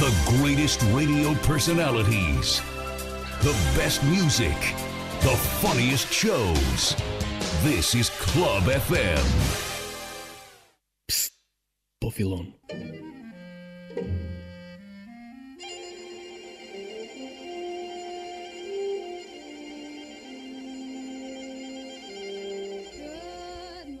The greatest radio personalities, the best music, the funniest shows. This is Club FM. Psst, Buffilon. Good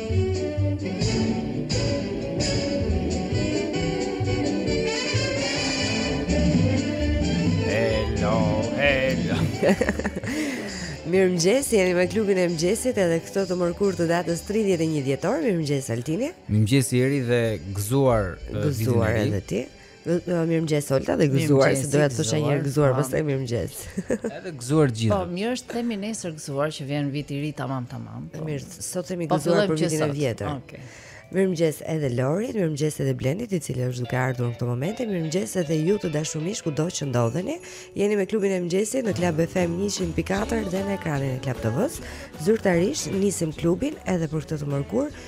Mirëmëngjes, jeni me klubin e mëngjesit edhe këtë të mërkurë të datës 31 dhjetor Mirëmëngjes, Altini Mirëmëngjes, Eri dhe gëzuar Gëzuar edhe ti Mirëmëngjes Olta dhe gëzuar se doja të thosha një herë gëzuar po. pastaj mirëmëngjes. Edhe gëzuar gjithë. Po mirë është të themi nesër gëzuar që vjen viti i ri tamam tamam. Po. Mirë, sot themi po, gëzuar për vitin e vjetër. Okej. Mirëmëngjes edhe Lorit, mirëmëngjes edhe Blendit i cili është duke ardhur në këtë moment. Mirëmëngjes edhe ju të dashur miq kudo që ndodheni. Jeni me klubin e mëngjesit në Club FM 100.4 dhe në ekranin e Club TV-s. Zyrtarisht nisim klubin edhe për këtë të mërkurë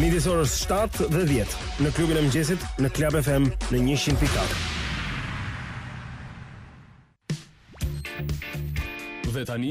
midis orës 7 dhe 10 në klubin e mëngjesit në Club FM në 100.4. Dhe tani,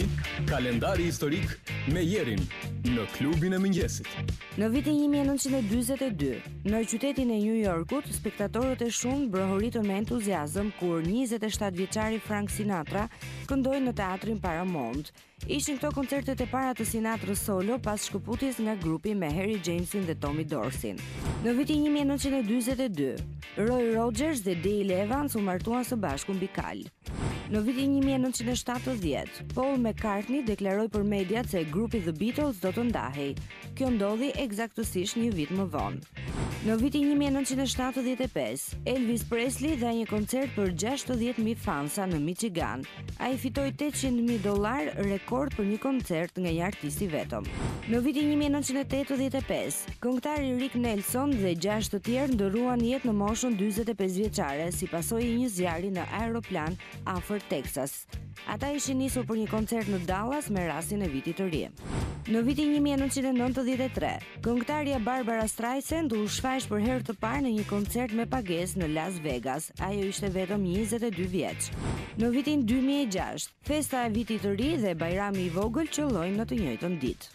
kalendari historik me Erin në klubin e mëngjesit. Në vitin 1942, në qytetin e New Yorkut, spektatorët e shumtë brohoritën me entuziazëm kur 27 vjeçari Frank Sinatra këndoi në teatrin Paramount, Ishin këto koncertet e para të Sinatrës solo pas shkëputjes nga grupi me Harry Jamesin dhe Tommy Dorsin. Në vitin 1942, Roy Rogers dhe Dale Evans u martuan së bashku mbi kalë. Në vitin 1970, Paul McCartney deklaroi për mediat se grupi The Beatles do të ndahej, Kjo ndodhi ekzaktësisht një vit më vonë. Në vitin një mijë e nëntëqind e shtatëdhjetë e pesë, Elvis Presley dha një koncert për gjashtëdhjetë mijë fansa në Michigan. Ai fitoi tetëqind mijë dollarë, rekord për një koncert nga një artist i vetëm. Në vitin një mijë e nëntëqind e tetëdhjetë e pesë, këngëtari Rick Nelson dhe gjashtë të tjerë ndërruan jetë në moshën dyzet e pesë vjeçare si pasojë e një zjarri në aeroplan afër Texasit. Ata ishin nisur për një koncert në Dallas me rastin e vitit të ri. Në vitin 1993, këngëtarja Barbara Streisand u shfaq për herë të parë në një koncert me pagesë në Las Vegas. Ajo ishte vetëm 22 vjeç. Në vitin 2006, festa e vitit të ri dhe Bajrami i vogël qëllojnë në të njëjtën ditë.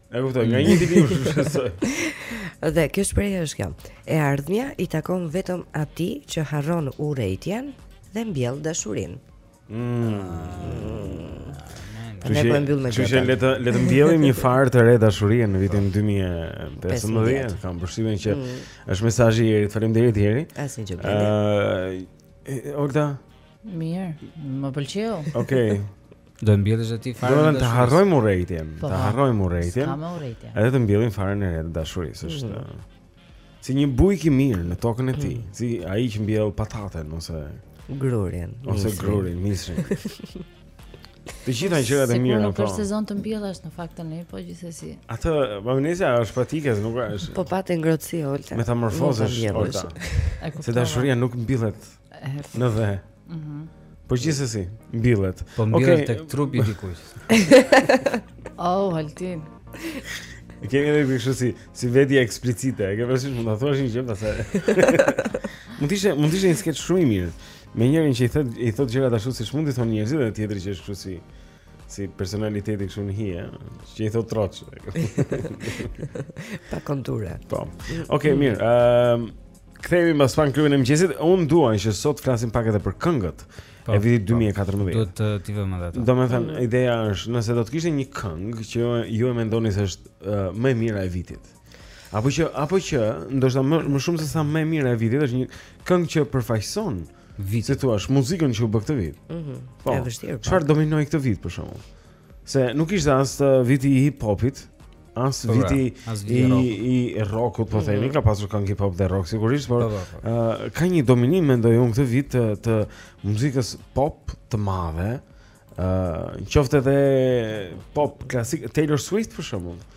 E kuptoj, nga një ditë unë shpresoj. Dhe kjo shprehje është kjo. E ardhmja i takon vetëm atij që harron urrejtjen dhe mbjell dashurinë. Mm. Ne po mbyllim këtë. Kështu që le të le të mbjellim një farë të re dashurie në vitin 2015. Kam përshtypjen që mm. është mesazhi i Erit. Faleminderit Eri. Asgjë. Ëh, Olta. Mirë, më pëlqeu. Okej. Do e mbjellësh atë farë. Do të harrojmë urrejtjen, po, të po. harrojmë urrejtjen. Kam urrejtje. Edhe të mbjellim farën e re të dashurisë, mm. është. Mm. Si një bujk i mirë në tokën e tij, mm. si ai që mbjell pataten ose grurin, ose grurin, misrin. Të gjitha po, gjërat e mira. Nuk është sezon të mbjellash në fakt tani, po gjithsesi. Atë magnesia është praktike, nuk është. Po patë ngrohtësi olta. Metamorfozesh olta. Se dashuria nuk mbillet Në dhe. Mhm. Po gjithsesi, mbillet. Po mbillet okay. tek trupi i dikujt. oh, Altin. E kemi edhe kështu si si vetja eksplicite. E ke parasysh mund ta thuash një gjë pastaj. mund të ishte mund të ishte një sketch shumë i mirë. Me njërin që i thot i thot gjërat ashtu siç mund t'i thonë njerëzit dhe tjetri që është kështu si si personaliteti kështu në hije, që i thot troç. pa konture. Po. Okej, okay, mirë. Ëm ehm, um, Kthehemi pas pak në klubin e mëngjesit. Unë dua që sot flasim pak edhe për këngët po, e vitit 2014. Po, duhet t'i vëmë ato. Domethënë, mm. ideja është, nëse do të kishte një këngë që ju, ju e mendoni se është uh, më e mira e vitit. Apo që apo që ndoshta më, më shumë se sa më e mira e vitit është një këngë që përfaqëson vitin. Si thua, muzikën që u bë këtë vit. Mhm. Mm po. Është vështirë. Po. Çfarë dominoi këtë vit për shkakun? Se nuk ishte as viti i hip hopit, as po, viti pra, as i i rockut, po themi, mm. ka pasur këngë hip hop dhe rock sigurisht, por po, po, ë ka një dominim mendoj unë këtë vit të, të muzikës pop të madhe, ë qoftë edhe pop klasik Taylor Swift për shembull.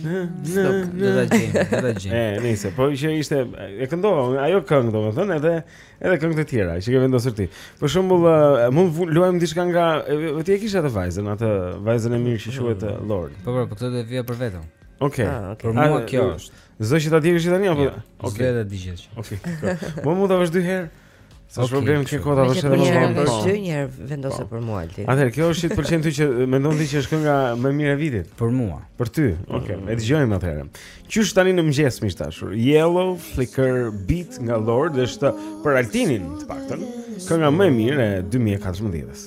Nuk, do ta gjejmë, do ta gjejmë. E, nëse po që ishte e këndova, ajo këngë domethënë edhe edhe këngë të tjera që ke vendosur ti. Për shembull, mund të luajmë diçka nga ti e kishe atë vajzën, atë vajzën e mirë që quhet mm. Lorde. Po po, po këtë do të vija për vetëm. Okej. Okay. Ah, okay. Për mua kjo është. Do që ta dëgjosh tani apo? Jo, Okej. Okay. Do ta dëgjosh. Okej. Okay. Mund ta vësh dy herë. S'ka okay, problem këtë ta vësh edhe më vonë. Po ç'do, një herë vendose po. për mua Altin. Atëherë kjo është ç'të pëlqen ty që mendon ti që është kënga më e mirë e vitit për mua. Për ty. Okej, okay, e dëgjojmë atëherë. Qysh tani në mëngjes miq të dashur. Yellow Flicker Beat nga Lorde është për Altinin, të paktën. Kënga më e mirë e 2014-s.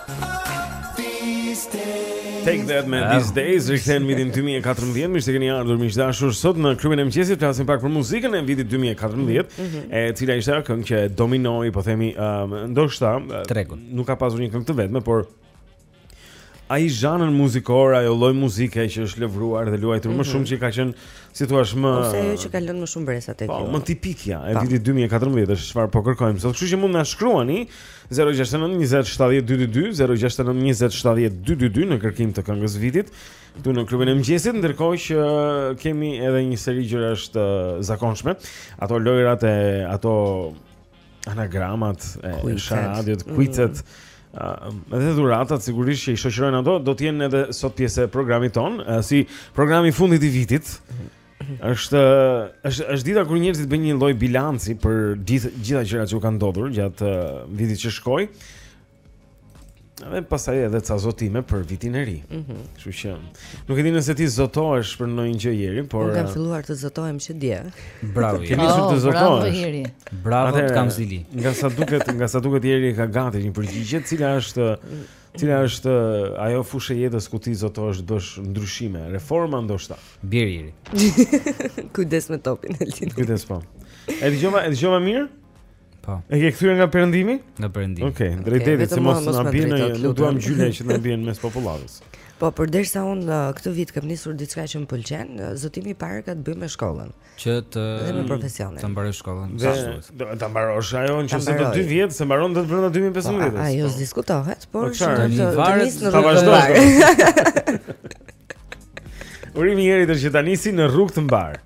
Take that man these days rikthehemi në vitin 2014 mirë se keni ardhur miq të dashur sot në klubin e mëngjesit flasim pak për muzikën e vitit 2014 mm -hmm. e cila ishte ajo këngë që dominoi po themi um, ndoshta tregun nuk ka pasur një këngë të vetme por ai zhanër muzikor ajo lloj muzike që është lëvruar dhe luajtur mm -hmm. më mhm. shumë që ka qenë si thua më ose ajo që ka lënë më shumë mbresa tek po, ju po më tipikja e vitit 2014 është çfarë po kërkojmë sot kështu që mund na shkruani 069 20 70 222 069 20 70 222 në kërkim të këngës së vitit këtu në klubin e mëngjesit ndërkohë që uh, kemi edhe një seri gjërash të uh, zakonshme ato lojrat e ato anagramat sharadat quizet mm. Uh, edhe dhuratat sigurisht që i shoqërojnë ato do të jenë edhe sot pjesë e programit tonë, uh, si programi i fundit i vitit. Mm -hmm. Është është është dita kur njerëzit bëjnë një lloj bilanci për gjithë gjitha gjërat që u kanë ndodhur gjatë uh, vitit që shkoi. Dhe pastaj edhe ca zotime për vitin e ri. Ëh. Mm -hmm. Kështu që nuk e di nëse ti zotohesh për ndonjë gjë Eri, por Unë kam uh, filluar të zotohem që dje. Bravo. Ke nisur të oh, zotohesh. Bravo Eri. Bravo, të kam zili. Nga sa duket, nga sa duket Eri ka gati një përgjigje, cila është Cila është uh, ajo fushë e jetës ku ti zotohesh të bësh ndryshime, reforma ndoshta? Biriri. Kujdes me topin Ilir. Kujdes po. E dëgjova, e dëgjova mirë? Po. E ke kthyer nga perëndimi? Nga perëndimi. Okej, okay, drejt okay, detit, se mos na bie në, nuk duam gjyle që na bien mes popullatës. Po, përderisa unë uh, këtë vit kam nisur diçka që më pëlqen, uh, zotimi i parë ka të bëjë me shkollën. që të dhe me profesionin. Ta mbaroj shkollën. Dhe do ta mbarosh ajo është dy vjet, s'e mbaron dot brenda 2015. Po, ajo diskutohet, por po, çfarë do të nisë në rrugë. Urimi i Erit është që ta nisë në rrugë të mbarë.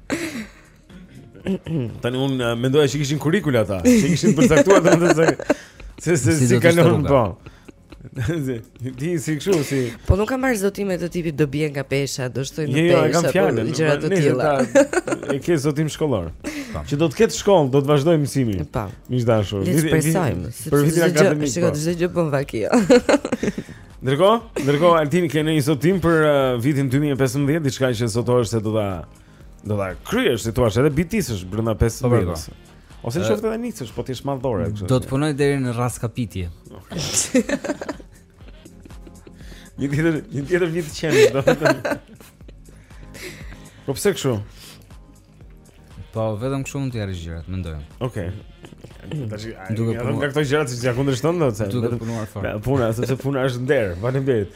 Tani unë eh, mendoja se kishin kurrikula ata, s'e kishin përcaktuar domethënë se se si kalon po. Ti si kështu si. Po nuk kam marrë zotime të tipit do bie nga pesha, do shtoj në pesha. Jo, jo, kam fjalën. Gjëra të tilla. E ke zotim shkollor. Po. Që do të ketë shkollë, do të vazhdoj mësimin. Po. Miq të dashur. Le të përsërisim. Për vitin akademik. Shiko çfarë s'bën vaki. Ndërkohë, ndërkohë Altini ka një zotim për uh, vitin 2015, diçka që zotohesh se do ta Do ta kryesh si thua, edhe bitisësh brenda vitit. Ose në qoftë edhe nisësh, po ti është madhore kështu. Do të punoj deri në rraskapitje. Një tjetër, një tjetër vit qeni, do të thënë. Po pse kështu? Po vetëm kështu mund të arrish gjërat, mendoj. Okej. Tash ai duhet të punon këto gjëra që s'ia kundërshton do të thënë. Duke punuar fort. Puna, sepse puna është nder. Faleminderit.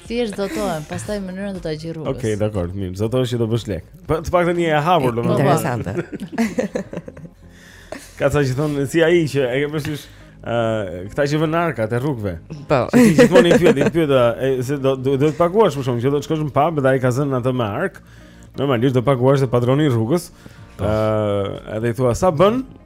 Thjesht zotohem, pastaj mënyrën do ta gjej rrugës. Okej, okay, dakor, mirë. Zotohesh që do bësh lekë. Po të paktën një e hapur domethënë. Interesante. Ka sa që thonë si ai që e ke përsërish ë këta që vënë arka te rrugët. Po. Ti gjithmonë i pyet, i pyet se do do të paguash për shkak që do të shkosh në pub dhe ai ka zënë atë me arkë. Normalisht do paguash te patroni i rrugës. Po. Ë edhe i thua sa bën?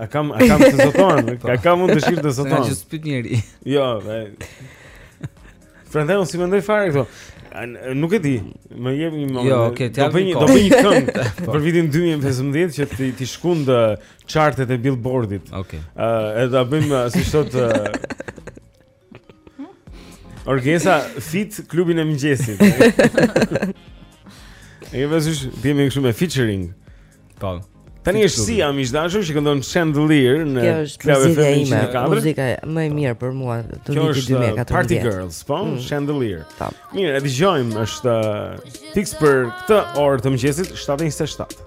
A kam, a kam të zotohem, a po. kam unë dëshirë të zotohem. Se në që s'pyt njeri. Jo, dhe... Prandaj unë s'i mendoj fare këto. Nuk e di, më jep një moment. Jo, okay, do bëj një do bëj një këngë po. për vitin 2015 që ti t'i shkund chartet e Billboardit. Okej. Okay. Ë, uh, edhe ta bëjmë siç thotë Orgesa fix klubin e mëngjesit. E vazhdojmë ti po. bëjmë kështu me featuring. Po. Tani është Sia miq të dashur që këndon Chandelier në Club FM 104. Muzika më e mirë për mua të vitit 2014. Uh, Party Girls, po, mm. Chandelier. Po. Mirë, e dëgjojmë, është uh, fix për këtë orë të mëngjesit 7:27.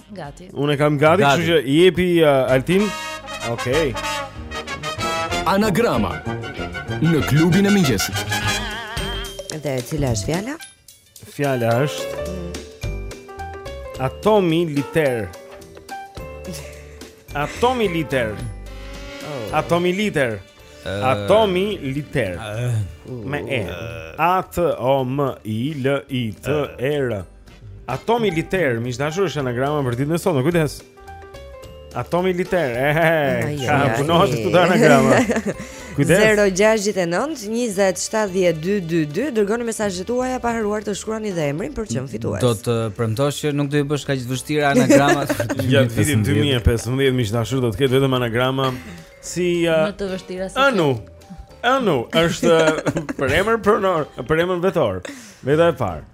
Gati. Unë e kam gati, kështu që i jepi uh, Altin. Okej. Okay. Anagrama në klubin e mëngjesit. Dhe cila është fjala? Fjala është Atomi liter. Atomi liter. Oh. Atomi liter. Uh, Atomi liter. Uh, me e. A T O M I L I T E R. Atomi liter, miq të dashur, është anagrama për ditën e sotme. Kujdes. Atomi liter. Eh, ka punë këtu te anagrama. Kujdes. 069 20 70 222 dërgoni mesazhet tuaja pa harruar të shkruani dhe emrin për çmim fitues. Do të më premtosh që nuk do t'i bësh kaq të vështira anagramat gjatë vitit 2015, miq të dashur, do të ketë vetëm anagrama si uh, të vështira si. Anu. Anu është përemër pronor, përemër vetor. Veta e parë.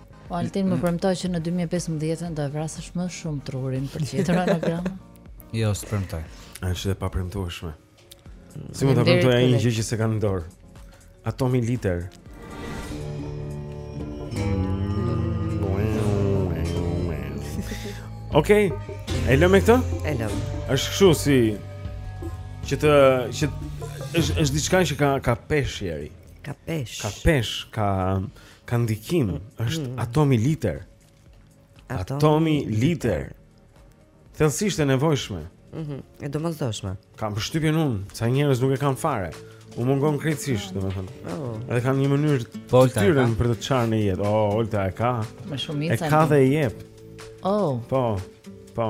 O Altin më premto që në 2015 do e vrasësh më shumë trurin për të gjetur anagrama. Jo, s'premtoj. Është e papremtueshme. Si mund ta premtojë ai një gjë që s'e ka në dorë? Atomi liter. Okej. Okay. E lëmë këtë? E lëmë. Është kështu si që të që është është diçka që ka ka peshë Jeri. Ka peshë. Ka peshë, ka Ka ndikim, është mm. atomi liter. Atomi, atomi liter. Thellësisht e nevojshme. Mhm. Mm e domosdoshme. Kam përshtypjen unë, ca njerëz nuk e kanë fare. U mungon krejtësisht, domethënë. Oh. Edhe kanë një mënyrë të po, tyren për të çarë në jetë. Oh, Olta e ka. Me shumicë. E ka dhe e jep. Oh. Po. Po.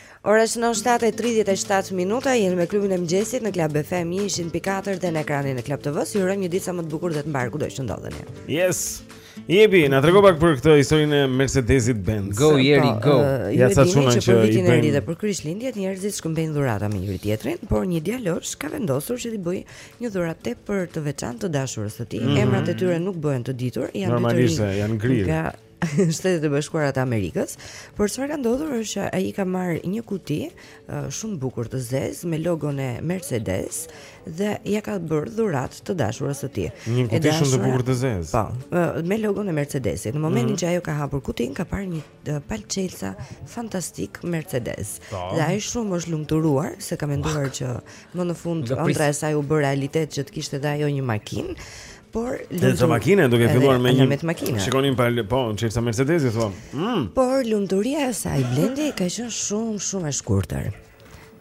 Ora është në 7:37 minuta, jemi me klubin e mëngjesit në Club FM 104 dhe në ekranin e Club TV-s. Ju urojmë një ditë sa më të bukur dhe të mbarë kudo që ndodheni. Yes. Jepi, na trego pak për këtë historinë e Mercedesit Benz. Go Jeri, po, go. Uh, ja sa çuna që i bën. Jeri dhe për Krishtlindjet njerëzit shkëmbejnë dhurata me njëri-tjetrin, por një djalosh ka vendosur që t'i bëjë një dhuratë tepër të veçantë të dashurës së tij. Mm -hmm. Emrat e tyre nuk bëhen të ditur, janë dy të rinj. Normalisht janë grirë. Shtetet e Bashkuara të Amerikës, por çfarë ka ndodhur është që ai ka marrë një kuti uh, shumë të bukur të zezë me logon e Mercedes dhe ja ka bërë dhuratë të dashurës së tij. Një kuti dashura, shumë të bukur të zezë. Po, uh, me logon e Mercedesit. Në momentin mm -hmm. që ajo ka hapur kutin, ka parë një uh, palë çelësa fantastikë Mercedes. Pa. Po. Dhe ajo shumë është lumturuar se ka menduar që më në fund ëndrra e saj u bë realitet që të kishte dhe ajo një makinë Për lumturi, me makinë duke filluar me një makinë. Shikoni pra po, në çifta Mercedes-i thon. Mm. Por lumturia e saj Blendi ka qenë shumë shumë e shkurtër.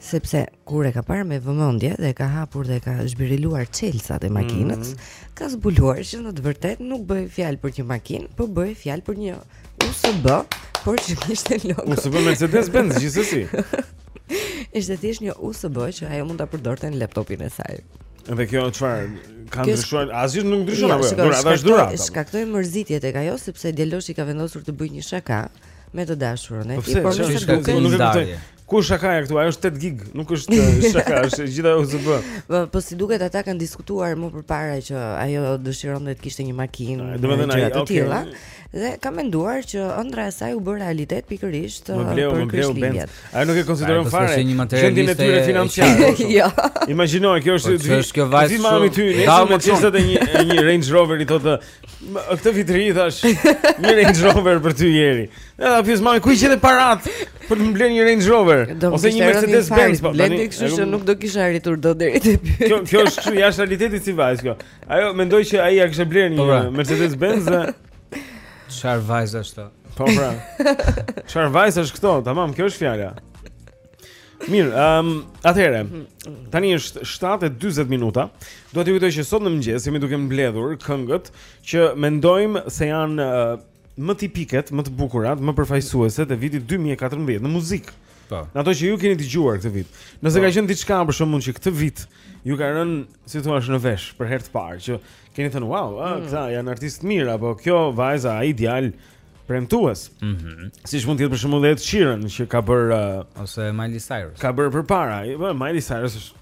Sepse kur e ka parë me vëmendje dhe e ka hapur dhe ka zhbiruar çelësat e makinës, mm -hmm. ka zbuluar që në të vërtetë nuk bëhej fjalë për një makinë, por bëhej fjalë për një USB, por që kishte logo. USB Mercedes-Benz gjithsesi. Ishte thjesht një USB që ajo mund ta përdorte në laptopin e saj. Dhe kjo çfarë ka ndryshuar? Asgjë nuk ndryshon jo, apo? Jo? Dhurata është dhuratë. Shkaktoi mërzitje tek ajo sepse djaloshi ka vendosur të bëjë një shaka me të dashurën e tij, po, por me sa duket nuk e kuptoi. Ku është shakaja këtu? Ajo është 8 gig, nuk është shaka, është gjithë ajo USB. Po, po si duket ata kanë diskutuar më përpara që ajo dëshironte të kishte një makinë. Domethënë ajo të tilla. Dhe ka menduar që ëndrra e saj u bë realitet pikërisht për Krishtlindjet. Ajo nuk e konsideron fare situatën e tyre financiare. Jo. Imagjino, kjo është dy. Është kjo vajzë. Ti mami ty, ne jemi me çështë të një një Range Rover i thotë, "Këtë vit i thash, një Range Rover për ty ieri." Ne ta pyes mami, "Ku i gjete paratë për të më blerë një Range Rover ose një Mercedes Benz?" Po, Blendi kështu që nuk do kisha arritur dot deri te. Kjo kjo është kështu jashtë realitetit si vajzë kjo. Ajo mendoi që ai ja kishte blerë një pra. Mercedes Benz. Çfarë vajzë është kjo? Po pra. Çfarë vajzash këto? Tamam, kjo është fjala. Mirë, ehm, um, atëherë. Tani është 7:40 minuta. Dua t'ju kujtoj që sot në mëngjes jemi duke mbledhur këngët që mendojmë se janë uh, më tipiket, më të bukurat, më përfaqësueset e vitit 2014 në muzikë. Po. Në ato që ju keni dëgjuar këtë vit. Nëse ka qenë diçka për shembull që këtë vit ju ka rënë, si t'thuash, në vesh për herë të parë që keni thënë wow, a, mm. këta janë artistë të mirë apo kjo vajza ai djalë premtues. Mhm. Mm Siç mund të jetë për shembull Ed Sheeran që ka bërë uh, ose Miley Cyrus. Ka bërë përpara. Po Miley Cyrus është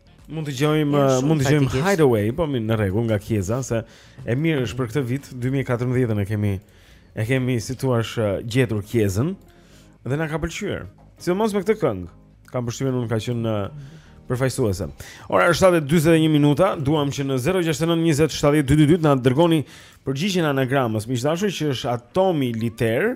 Mund të dëgjojmë, mund të dëgjojmë Hideaway, po mirë në rregull nga Kiesza se e mirë është për këtë vit 2014-ën e kemi e kemi si t'thuash gjetur Kieszën dhe na ka pëlqyer. Sidomos me këtë këngë. Kam përshtypjen unë ka qenë përfaqësuese. Ora është 7:41 minuta, duam që në 069 20 70 222 na dërgoni përgjigjen e anagramës. Miq të dashur që është Atomi Liter,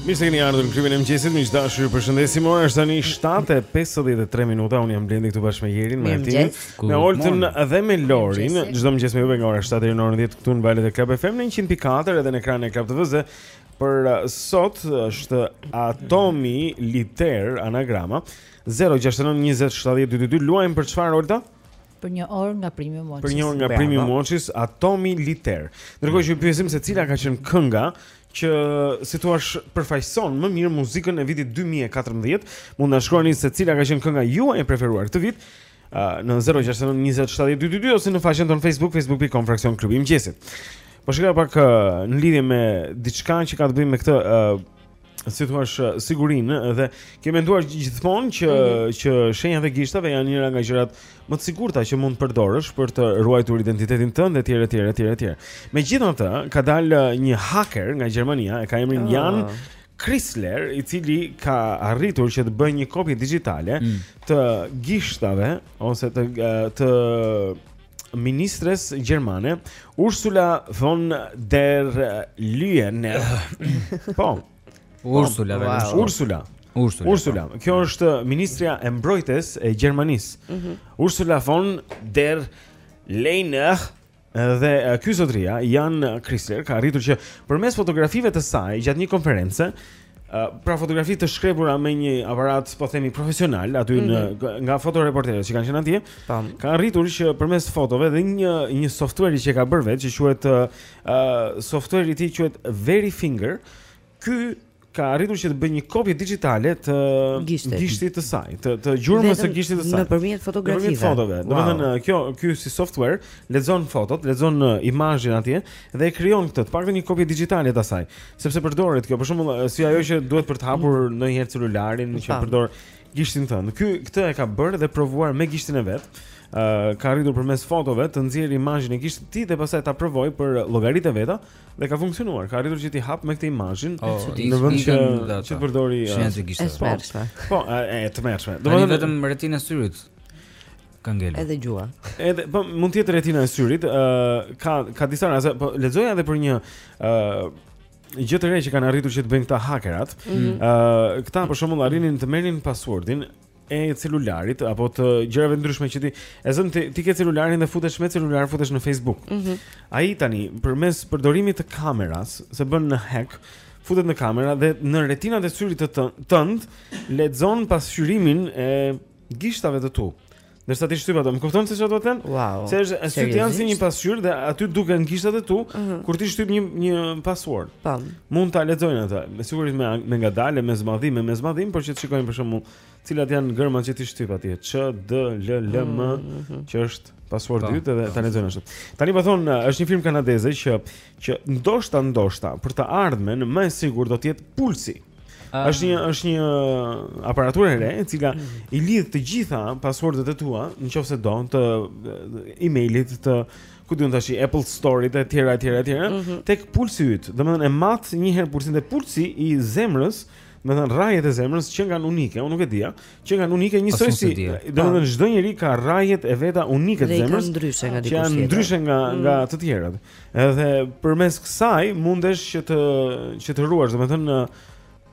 Mirë se keni ardhur në klubin e mëngjesit. Miq të dashur, ju përshëndesim. Ora është tani 7:53 minuta. Unë jam Blendi këtu bashkë me Jerin, me Altin, me Oltën dhe me Lorin. Çdo mëngjes me ju nga ora 7 deri në orën 10 këtu në valët e Club FM në 100.4 edhe në ekranin e Club TV-së. Për uh, sot është Atomi Liter anagrama 0692070222 luajmë për çfarë Olta? Për një orë nga primi Moçis. Për një orë nga primi Moçis, Atomi Liter. Ndërkohë që ju pyesim se cila ka qenë kënga që si thua përfaqëson më mirë muzikën e vitit 2014, mund të na shkruani se cila ka qenë kënga juaj e preferuar këtë vit në 069 20 70 222 ose në faqen tonë Facebook facebook.com fraksion klubi i mëngjesit. Po shikoj pak në lidhje me diçka që ka të bëjë me këtë si thua sigurinë dhe ke menduar gjithmonë që mm -hmm. që shenjat e gishtave janë njëra nga gjërat më të sigurta që mund të përdorësh për të ruajtur identitetin tënd etj etj etj etj. Megjithatë, ka dalë uh, një hacker nga Gjermania, e ka emrin oh. Jan Krissler, i cili ka arritur që të bëjë një kopje digjitale mm. të gishtave ose të uh, të ministres gjermane Ursula von der Leyen. Po. Ursula, po, wow. Ursula. Ursula. Po. Ursula. Kjo është ministrja e mbrojtjes e Gjermanisë. Mm -hmm. Ursula von der Leyen. Dhe ky zotëria Jan Krissler ka arritur që përmes fotografive të saj gjatë një konference pra fotografi të shkrepura me një aparat, po themi profesional, aty mm -hmm. në mhm. nga fotoreporterët që kanë qenë atje, ka arritur që përmes fotove dhe një një software që ka bërë vetë, që quhet ë uh, software i tij quhet VeriFinger, ky ka arritur që të bëjë një kopje digjitale të gishtit, gishtit të saj, të të gjurmës së gishtit të saj. Nëpërmjet fotografive. Nëpërmjet fotove. Wow. Domethënë kjo ky si software lexon fotot, lexon imazhin atje dhe e krijon këtë, të paktën një kopje digjitale të saj. Sepse përdoret kjo, për shembull, si ajo që duhet për të hapur mm. ndonjëherë celularin që përdor gishtin tënd. Ky këtë e ka bërë dhe provuar me gishtin e vet. Ë uh, ka arritur përmes fotove të nxjerrë imazhin e gishtit të tij dhe pastaj ta provojë për llogaritë e veta dhe ka funksionuar. Ka arritur që t'i hapë me këtë imazhin oh, në vend që të përdorë uh, gishtin e vet. Po, e tmerrshme. Domethënë vetëm retina e syrit. Ka ngelur. Edhe gjuha. Edhe po mund të jetë retina e syrit, ë uh, ka ka disa raste, po lexoja edhe për një ë uh, gjë të re që kanë arritur që të bëjnë këta hakerat. Ë mm -hmm. uh, këta për shembull arrinin të merrnin passwordin e celularit apo të gjërave të ndryshme që ti e zën ti, ti ke celularin dhe futesh me celular futesh në Facebook. Ëh. Mm -hmm. Ai tani përmes përdorimit të kameras se bën një hack futet në kamera dhe në retinat e syrit tënd lexon pasqyrimin e Gishtave të tu. Ndërsa ti shtyp ato, më kupton se çfarë do të them? Wow. Se është sytë janë si një pasqyrë dhe aty duken gishtat e tu uh mhm. -huh. kur ti shtyp një një password. Po. Mund ta lexojnë ata, me siguri me me ngadalë, me zmadhim, me zmadhim, por që të shikojnë për shembull, cilat janë gërma që ti shtyp aty, Ç D L L M, mhm. që është passwordi yt dhe ta lexojnë ashtu. Tani po thon, është një firmë kanadeze që që ndoshta ndoshta për të ardhmen më e sigurt do të jetë Pulsi. Ah. Është një është një uh, aparaturë e re, e cila i lidh të gjitha passwordet e tua, nëse do, të e-mailit, të ku di unë App Store-it e tjera e tjera e tjera, mhm. tek pulsi yt. Domethënë e mat një herë pulsin dhe pulsi i zemrës, domethënë rrahjet e zemrës qenkan unike, unë nuk e dija, qenkan unike njësoj si, domethënë çdo njeri ka rrahjet e veta unike të zemrës. Dhe i ka ndryshe nga dikush tjetër. Janë ndryshe nga mm. nga të tjerët. Edhe përmes kësaj mundesh që të që të ruash, domethënë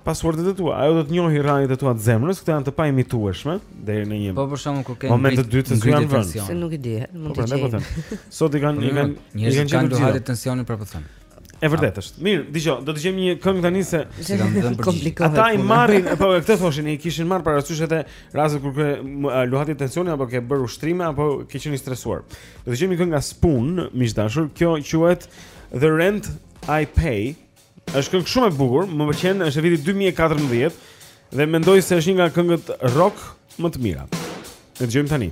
passwordet e tua, ajo do të njohë rrahjet e tua të zemrës, këto janë të paimitueshme deri në një. Po për shkakun kur ke moment të dytë të zgjuar vend. Se nuk e di, mund po, të po di. Sot i kanë i kanë i kanë gjetur gjithë atë tensionin për pëthën. E vërtetë është. Mirë, dëgjo, do të dëgjojmë një këngë tani se komplikohet. Ata i marrin, po këtë thoshin, i kishin marrë parasysh edhe rastet kur ke luhatje tensioni apo ke bërë ushtrime apo ke qenë i stresuar. Do të dëgjojmë një këngë nga Spoon, miq të dashur. Kjo quhet The Rent I Pay. Është këngë shumë e bukur, më pëlqen, është e vitit 2014 dhe mendoj se është një nga këngët rock më të mira. E dëgjojmë tani.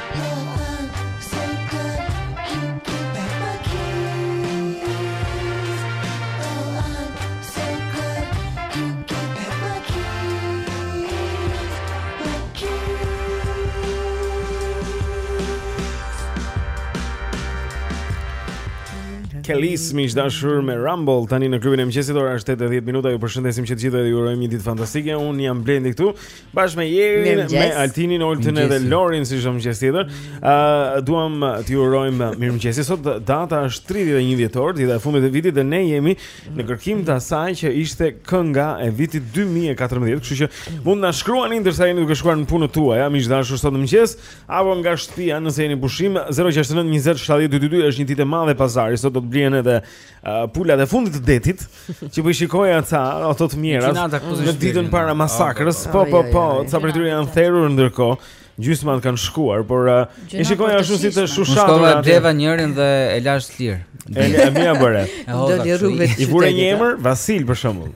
Kelis miq të dashur me Rumble tani në klubin e mëngjesit ora është 8:10 minuta ju përshëndesim që të gjithëve dhe ju urojmë një ditë fantastike unë jam Blendi këtu Bashkë me Jerin, me Altinin, Oltën edhe Lorin si çdo mëngjes tjetër. Ë uh, duam t'ju urojmë mirëmëngjes. Sot data është 31 dhjetor, dita e fundit të vitit dhe ne jemi në kërkim të asaj që ishte kënga e vitit 2014, kështu që mund të na shkruani ndërsa jeni duke shkuar në punët tuaja miq të dashur sot në mëngjes, apo nga shtëpia nëse jeni pushim 069 20 70 222 është një ditë e madhe pazari, sot do të blihen edhe Uh, pulat e fundit të detit që po i shikoja ca ato të mjera në ditën para masakrës po po po ca prej tyre janë therur ndërkohë gjysmat kanë shkuar, por uh, i shikoja ashtu si të shushatur. Unë shkova bleva njërin dhe e lashë të lirë. E e mirë ia bëre. Do të rrugë. I vure një emër Vasil për shembull.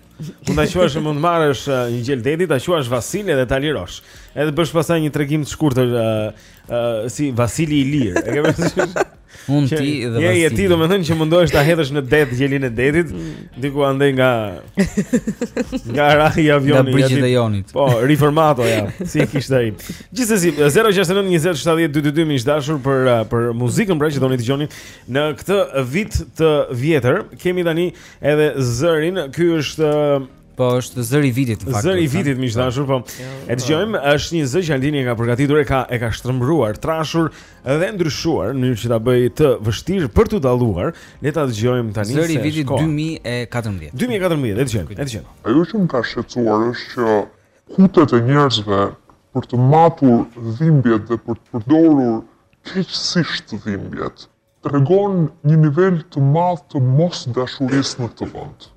Mund ta quash mund të marrësh uh, një gjel deti, ta quash Vasil edhe ta lirosh. Edhe bësh pastaj një tregim të shkurtër uh, uh, si Vasili i lirë. E ke vënë? Unë ti dhe Vasili. E ti domethënë që mundohesh ta hedhësh në det gjelin e detit, mm. diku andej nga nga rahi i avionit. Nga brigjet e Jonit. Po, riformato ja, si e kishte ai. Gjithsesi 069 20 70 222 miq të dashur për uh, për muzikën pra që doni të dëgjoni në këtë vit të vjetër. Kemi tani edhe zërin, ky është uh, Po është zëri i vitit në fakt. Zëri i vitit miq të dashur, po. E dëgjojmë, është një zë që Aldini e ka përgatitur e ka e ka shtrëmbruar, trashur dhe ndryshuar në mënyrë që ta bëjë të vështirë për t'u dalluar. Le ta dëgjojmë tani se zëri i vitit 2014. 2014, e dëgjojmë, e dëgjojmë. Ajo që më ka shqetësuar është që kutet e njerëzve për të matur dhimbjet dhe për të përdorur keqësisht dhimbjet. Tregon një nivel të madh të mos dashurisë në këtë vend.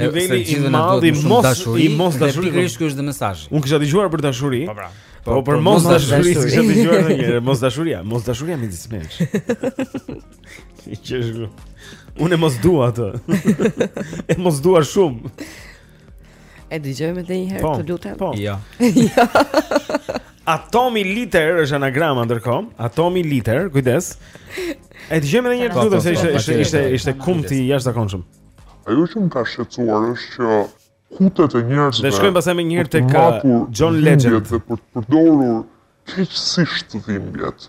Niveli i madh i mos dashuri, i mos dashuri. Pikërisht ky është dhe mesazhi. Unë kisha dëgjuar për dashuri. Po pra. Po, po për mos dashuri, kisha dëgjuar edhe një mos dashuria, mos dashuria me dismesh. Ti qesh. Unë e mos dua atë. E mos dua shumë. E dëgjojmë edhe një herë, po, të lutem. Po. Jo. Jo. Atomi liter është anagrama ndërkohë. Atomi liter, kujdes. E dëgjojmë edhe një herë, të lutem, se ishte ishte ishte ishte kumt i jashtëzakonshëm. Ajo që më ka shqetësuar është që kutet e njerëzve. Ne shkojmë pastaj menjëherë tek uh, John Legend dhe për të përdorur keqësisht dhimbjet.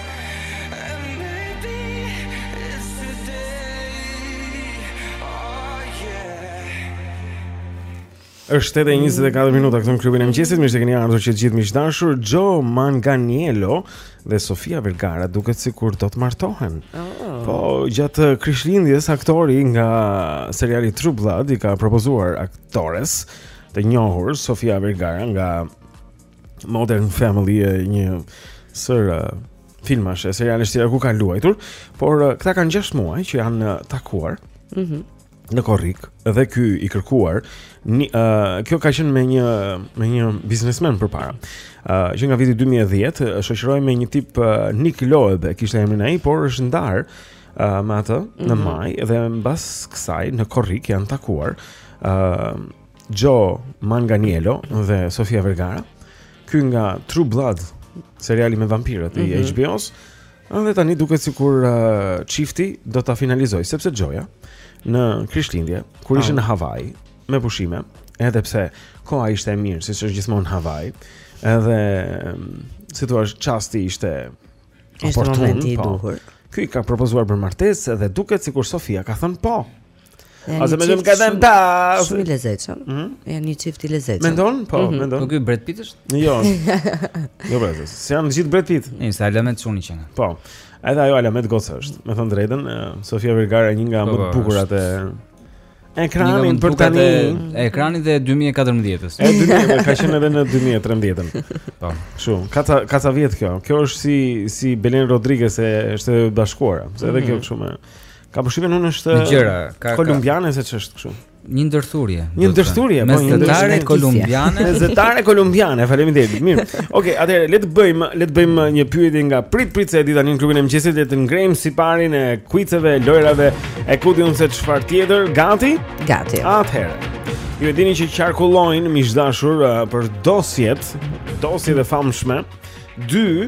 Është 8 e 24 minuta këtu në klubin e mëngjesit, mirë se keni ardhur që të gjithë miq të dashur Joe Manganiello dhe Sofia Vergara duket sikur do të martohen. Oh. Po, gjatë Krishtlindjes aktori nga seriali True Blood i ka propozuar aktores të njohur Sofia Vergara nga Modern Family e një sërë uh, filmash e serialesh të tjera ku ka luajtur, por uh, këta kanë 6 muaj që janë uh, takuar. Mhm. Mm në korrik dhe ky i ka kërkuar një, uh, kjo ka qenë me një me një biznesmen përpara. Ë uh, që nga viti 2010 shoqërohej me një tip uh, Nick Loeb, e kishte emrin ai, por është ndarë uh, me atë mm -hmm. në mhm. maj dhe mbas kësaj në korrik janë takuar. Ë uh, Joe Manganiello dhe Sofia Vergara. Ky nga True Blood, seriali me vampirët i mm -hmm. HBO-s. Dhe tani duket sikur uh, çifti uh, do ta finalizojë sepse Joja në Krishtlindje, kur ishin në Hawaii me pushime, edhe pse koha ishte e mirë, siç është gjithmonë në Hawaii, edhe um, si thua, çasti ishte oportun, po. Ky i ka propozuar për martesë dhe duket sikur Sofia ka thënë po. Ose më duket edhe ta shumë i lezetshëm. Ëh. Mhm. Janë një çift i lezetshëm. Mendon? Po, mhm. mendon. Po ky Brad Pitt është? Jo. Jo Brad Pitt. S'janë gjithë Brad Pitt? Ç'është element çuni që nga. Po. Edhe ajo element gocë është. Me thënë të drejtën, Sofia Vergara një nga po, më të po, bukurat e ekranit për tani. Ekranit dhe 2014-s. E 2000 ka qenë edhe në 2013-ën. Po. Kështu, ka ca ka ca vjet kjo. Kjo është si si Belen Rodriguez e Shteteve të Bashkuara. Edhe kjo mhm. kështu më. Kam përshtypjen unë është në gjëra, ka kolumbiane se ç'është kështu. Një ndërthurje. Një ndërthurje, po një ndërthurje kolumbiane. Mesetare kolumbiane, faleminderit. Mirë. Okej, okay, atëherë le të bëjmë, le të bëjmë një pyetje nga prit prit se dita në klubin e mëngjesit le të ngrejmë siparin e kuizeve, lojrave e ku di unë se çfarë tjetër, gati? Gati. Atëherë. Ju e dini që qarkullojnë miq të dashur uh, për dosjet, dosjet e famshme. 2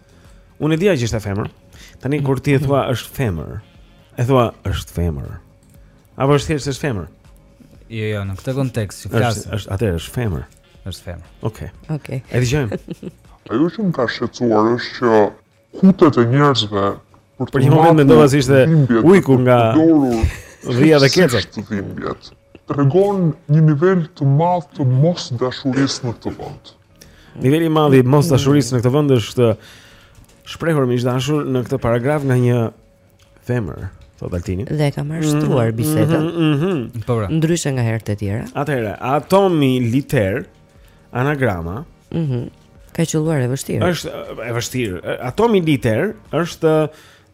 Unë e dija që ishte femër. Tani kur ti e thua është femër. E thua është femër. Apo është thjesht është femër? Jo, jo, në këtë kontekst që flas. Është është atëherë është femër. Është femër. Okej. Okay. Okej. Okay. E dëgjojmë. Ajo që më ka shqetësuar është që putrat e njerëzve për të një moment mendova se ishte ujku nga dhia dhe kecat. Të dhimbjet. Tregon një nivel të madh të mos dashurisë në këtë vend. Niveli i madh i mos dashurisë në këtë vend është shprehur miq të dashur në këtë paragraf nga një femër, thotë Altini. Dhe e ka marrë mhm, shtruar mhm, bisedën. Mhm, po pra. Ndryshe nga herët e tjera. Atëherë, atomi liter anagrama. Mhm. Ka qëlluar e vështirë. Është e vështirë. Atomi liter është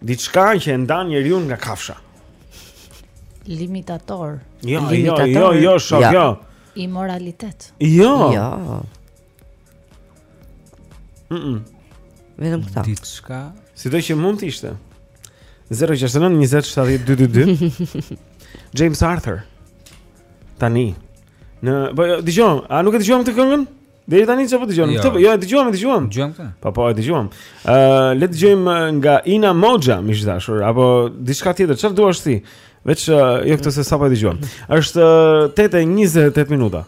Diçka që e ndan njeriun nga kafsha. Limitator. Jo, jo, Limitator. jo, jo, jo, shok, jo. Imoralitet. Jo. Jo. Mm -mm. Vetëm këtë. Diçka. Sido që mund të ishte. 069 20 70 222. James Arthur. Tani. Ne, po dëgjojmë, a nuk e dëgjojmë këtë këngën? Deri tani çfarë po dëgjonim? Jo. jo, e dëgjuam, e dëgjuam. Dëgjuam këtë. Po po, e dëgjuam. Ë, uh, le të dëgjojmë nga Ina Moxha, miq të dashur, apo diçka tjetër, çfarë duash ti? Veç uh, jo këtë se sapo e dëgjuam. Është uh, 8:28 minuta.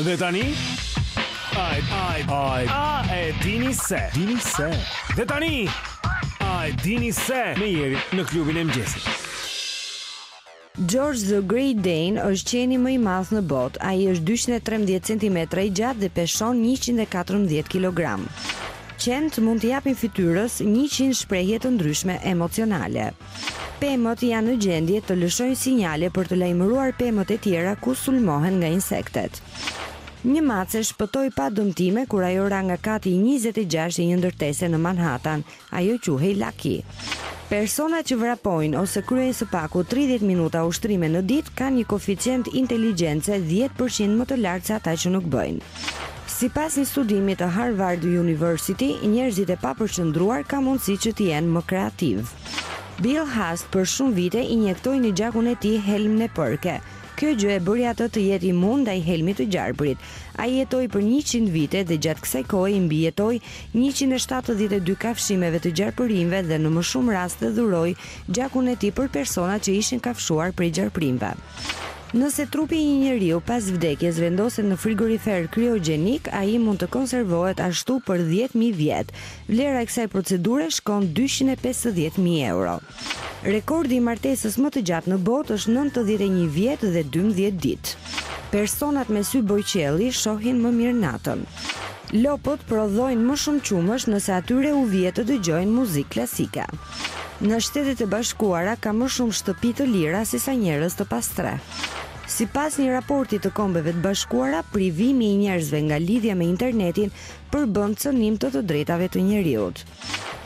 Dhe tani Ai ai ai a e dini se dini se Dhe tani A e dini se me Jerin në klubin e mëngjesit George the Great Dane është qeni më i madh në botë. Ai është dyqind e trembëdhjetë centimetra i gjatë dhe peshon njëqind e katërmbëdhjetë kilogramë. Qentë mund t'i japin fytyrës njëqind shprehje të ndryshme emocionale. Pemët janë në gjendje të lëshojnë sinjale për të lajmëruar pemët e tjera kur sulmohen nga insektet. Një mace shpëtoi pa dëmtime kur ajo ra nga kati i njëzet e gjashtë i një ndërtese në Manhattan, Ajo quhej Laki. Personat që vrapojnë ose kryejnë së paku tridhjetë minuta ushtrime në ditë kanë një koeficient inteligjence dhjetë për qind më të lartë se ata që nuk bëjnë. Sipas një studimi të Harvard University, njerëzit e papërqendruar ka mundësi që të jenë më kreativë. Bill Haast për shumë vite injektoi në gjakun e tij helm nepërke, Kjo gjë e bëri atë të jetë imun ndaj helmit të gjarpërit. Ai jetoi për njëqind vite dhe gjatë kësaj kohe i mbijetoi njëqind e shtatëdhjetë e dy kafshimeve të gjarpërinjve dhe në më shumë raste dhuroi gjakun e tij për personat që ishin kafshuar prej gjarpërinjve. Nëse trupi i një njeriu pas vdekjes vendoset në frigorifer kriogjenik, ai mund të konservohet ashtu për dhjetë mijë vjet. Vlera e kësaj procedure shkon dyqind e pesëdhjetë mijë euro. Rekordi i martesës më të gjatë në botë është nëntëdhjetë e një vjet dhe dymbëdhjetë ditë. Personat me sy bojqelli shohin më mirë natën. Lopët prodhojnë më shumë qumësht nëse atyre u vihet të dëgjojnë muzikë klasike. Në Shtetet e Bashkuara ka më shumë shtëpi të lira sesa njerëz të pastrehë. Sipas një raporti të Kombeve të Bashkuara, privimi i njerëzve nga lidhja me internetin përbën cënim të të drejtave të njeriut.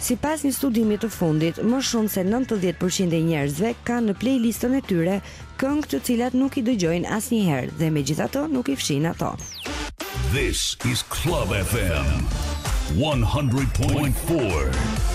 Sipas një studimi të fundit, më shumë se nëntëdhjetë për qind e njerëzve kanë në playlistën e tyre këngë të cilat nuk i dëgjojnë asnjëherë dhe megjithatë nuk i fshijnë ato. This is Club FM 100.4.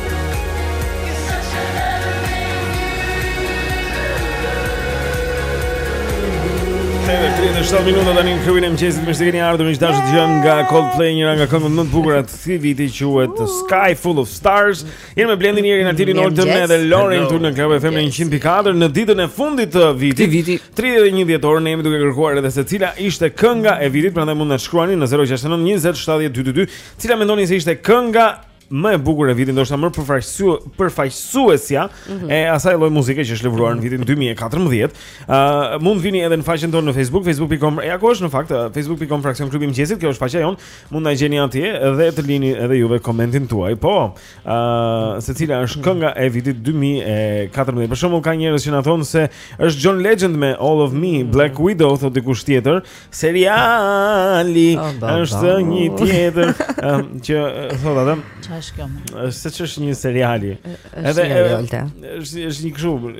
7 minuta tani në krye të mëngjesit mirë se keni ardhur miq të dashur dëgjuam nga Coldplay njëra nga këngët më të bukura të këtij viti quhet Sky Full of Stars jemi me Blendi Njeri në Tirin Olden me dhe Lauren këtu në Club FM 104 në ditën e fundit të vitit. 31 dhjetor ne jemi duke kërkuar edhe se cila ishte kënga e vitit prandaj mund të na shkruani në 069 20 70 222 cila mendoni se ishte kënga më e bukur e vitit, ndoshta më përfaqësu, përfaqësuesja mm -hmm. e asaj lloj muzike që është lëvruar në vitin 2014. Ë uh, mund vini edhe në faqen tonë në Facebook, facebook.com. Ja ku është në fakt, facebook.com fraksion klubi mëngjesit, kjo është faqja jon. Mund na gjeni atje dhe të lini edhe juve komentin tuaj. Po, ë uh, se cila është mhm. kënga e vitit 2014. Për shembull ka njerëz që na thonë se është John Legend me All of Me, mhm. Black Widow thotë dikush tjetër. Seriali është një tjetër që thotë atë. Çfarë është kjo? Është se është një seriali. Edhe është është një kështu.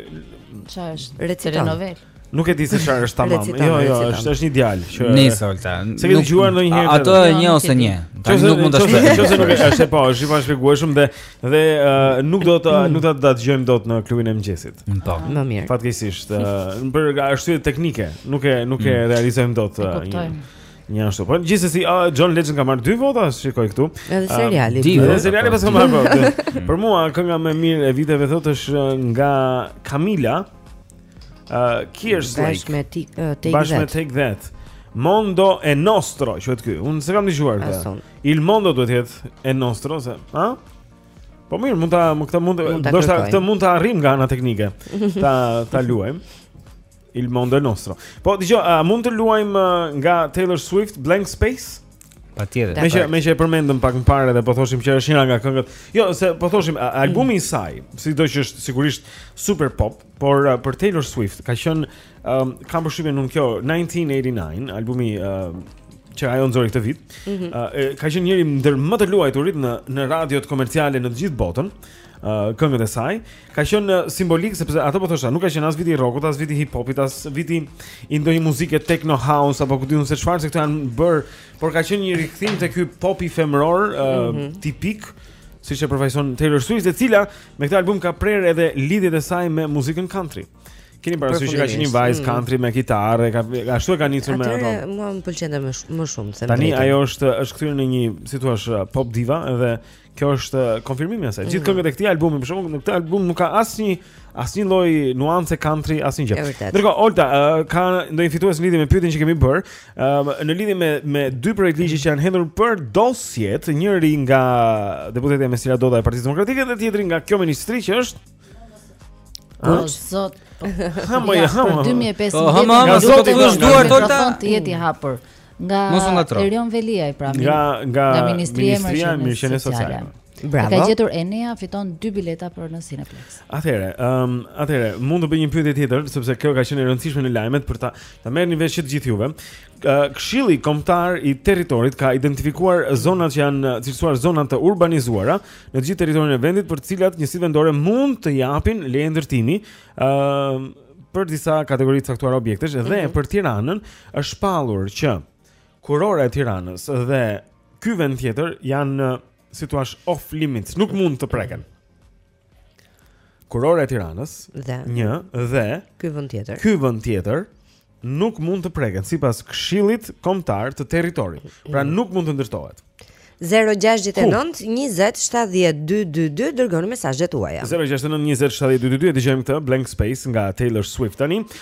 Çfarë është? Recital novel. Nuk e di se çfarë është tamam. Jo, jo, është është një djalë që Nice Olta. S'e ke dëgjuar ndonjëherë? Ato e një ose një. Tash nuk mund ta shpjegoj. Nëse nuk e është, po, është i pashpjegueshëm dhe Dhe uh, nuk do të mm. nuk do ta dëgjojmë dot në klubin e mëngjesit. Mm, po. Më mirë. Fatkeqësisht, uh, për arsye teknike, nuk e nuk e mm. realizojmë dot. Uh, e një, një ashtu. Po gjithsesi uh, John Legend ka marrë dy vota, shikoj këtu. Edhe seriali. Uh, edhe seriali paska marrë. Po, për mua kënga më e mirë e vitit, thotë është nga Camila. Uh, Kier's Lake. Bashkë me Take That. Bashkë me Take That. Mondo e Nostro, që të kjo, unë s'e kam dëgjuar këtë Il Mondo duhet të jetë e nostro, se, ha? Po mirë, mund ta mund këtë mund të do të thotë këtë mund ta arrijmë nga ana teknike. Ta ta luajmë. Il Mondo e nostro. Po dëgjoj, a mund të luajmë nga Taylor Swift Blank Space? Patjetër. Meqë meqë e përmendëm pak më parë dhe po thoshim që është njëra nga këngët. Jo, se po thoshim albumi i saj, sido që është sigurisht super pop, Por uh, për Taylor Swift ka qenë um, kam përshtypjen unë kjo 1989, albumi uh, që ajo nxori këtë vit, mm -hmm. uh, ka qenë njëri ndër më të luajturit në në radiot komerciale në të gjithë botën. Uh, këngët e saj ka qenë uh, simbolike sepse ato po thosha nuk ka qenë as viti i rockut as viti i hip hopit as viti i ndonjë muzike techno house apo ku di unë se çfarë se këto janë bër por ka qenë një rikthim te ky popi femror uh, mm -hmm. tipik siç e përfaqëson Taylor Swift, e cila Me këtë album ka prerë edhe lidhjet e saj me muzikën country. Keni parasysh që ka qenë një vajzë mm. country me kitarë, ka ashtu e ka nisur me ato. Atë mua më pëlqente më shumë, më shumë se më. Tani ajo është është kthyer në një, si thua, uh, pop diva dhe kjo është uh, konfirmimi i asaj. Gjithë mm. këngët e këtij albumi, për shembull, në këtë album nuk ka asnjë asnjë lloj nuance country, asnjë gjë. Ndërkohë Olta uh, ka ndonjë fitues në lidhje me pyetjen që kemi bër, Um, në lidhje me me dy projektligje që janë hedhur për dosjet, njëri nga deputetja Mesila Doda e Partisë Demokratike dhe tjetri nga kjo ministri që është O zot. Ha më ha më. 2015. Po, ha më ha zot të vësh duar Olta. Të jetë i hapur. Nga Erion Veliaj pra. Nga nga Ministria e Mirëqenies Sociale. Bravo. Ka gjetur Enea fiton dy bileta për në Cineplex. Atëherë, ëm, um, atëherë mund të bëj një pyetje tjetër sepse kjo ka qenë e rëndësishme në lajmet për ta ta merrni vesh që të gjithë juve. Këshilli kombëtar i territorit ka identifikuar zonat që janë cilësuar zona të urbanizuara në të gjithë territorin e vendit për të cilat njësitë vendore mund të japin leje ndërtimi, ëm, um, për disa kategori të caktuara objektesh dhe mm -hmm. për Tiranën është shpallur që kurora e Tiranës dhe ky vend tjetër janë si thua off limits, nuk mund të preken. Kurora e Tiranës, dhe një dhe ky vend tjetër. Ky vend tjetër nuk mund të preken sipas Këshillit Kombëtar të Territorit. Pra mm. nuk mund të ndërtohet. 069 20 70 222 dërgoni mesazhet tuaja. 069 20 70 222 dëgjojmë këtë Blank Space nga Taylor Swift tani.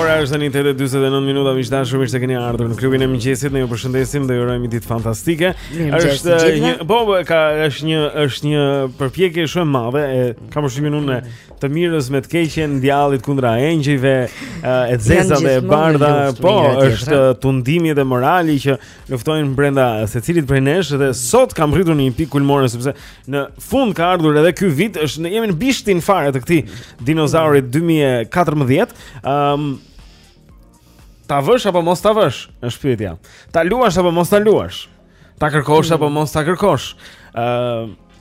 Ora është tani 8:49 minuta, miq të dashur, mirë se keni ardhur në klubin e mëngjesit. Ne ju përshëndesim dhe ju urojmë ditë fantastike. Është një po, po ka është një është një përpjekje shumë e madhe e kam përshtypjen unë të mirës me të keqen djallit kundra engjëjve, e zeza dhe e bardha. Po, është tundimi dhe morali që luftojnë brenda secilit prej nesh dhe sot ka arritur në një pikë kulmore sepse në fund ka ardhur edhe ky vit është në jemi në bishtin fare të këtij dinozauri 2014. Ëm um, ta vësh apo mos ta vësh? Është pyetja. Ta luash apo mos ta luash? Ta kërkosh apo mos ta kërkosh? Ëm um,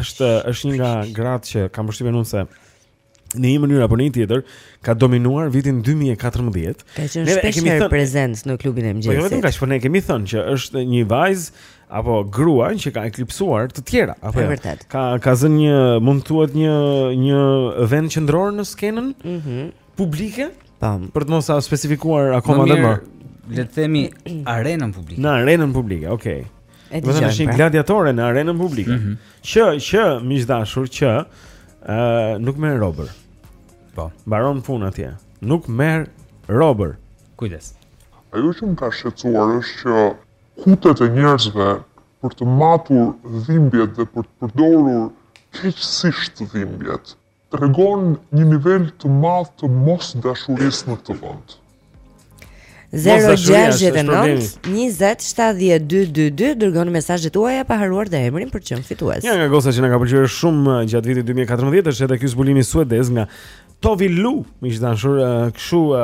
është është një nga gratë që kam përshtypjen unë se në një mënyrë apo në një tjetër ka dominuar vitin 2014. Ka qenë shpesh kemi thënë prezent në klubin e mëngjesit. Po jo vetëm kaq, por ne kemi thënë që është një vajzë apo grua që ka eklipsuar të tjera, apo jo. Vërtet. Ka ka zënë një mund të thuhet një një vend qendror në skenën. Mhm. Mm publike. Tamam. Për të mos e specifikuar akoma më. Le të themi arenën publike. Në arenën publike, okay. E di. Vetëm ishin pra. gladiatore në arenën publike. Mm -hmm. Që që miq të dashur që ë uh, nuk merr robër. Po. Mbaron punë atje. Nuk merr robër. Kujdes. Ajo që më ka shqetësuar është që kutet e njerëzve për të matur dhimbjet dhe për të përdorur keqësisht dhimbjet. Tregon një nivel të madh të mos dashurisë në këtë vend. 0-6-9-27-12-22 Dërgoni mesazhet tuaja pa harruar dhe emrin për të qenë fitues Një nga gocat që na ka pëlqyer shumë uh, gjatë vitit 2014 është edhe ky zbulimi suedez nga Tove Lo miq të dashur uh, kështu uh,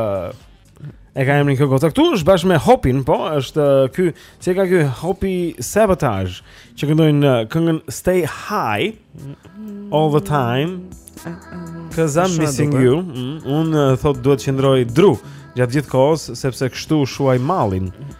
E ka emrin kjo goca këtu, është bashkë me Hippien, po, është uh, ky, si e ka ky Hippie Sabotage, që këndojnë uh, këngën Stay High all the time. Cuz I'm missing you. Mm, unë uh, thotë duhet të qëndroj dru gjatë gjithë kohës sepse kështu shuaj mallin.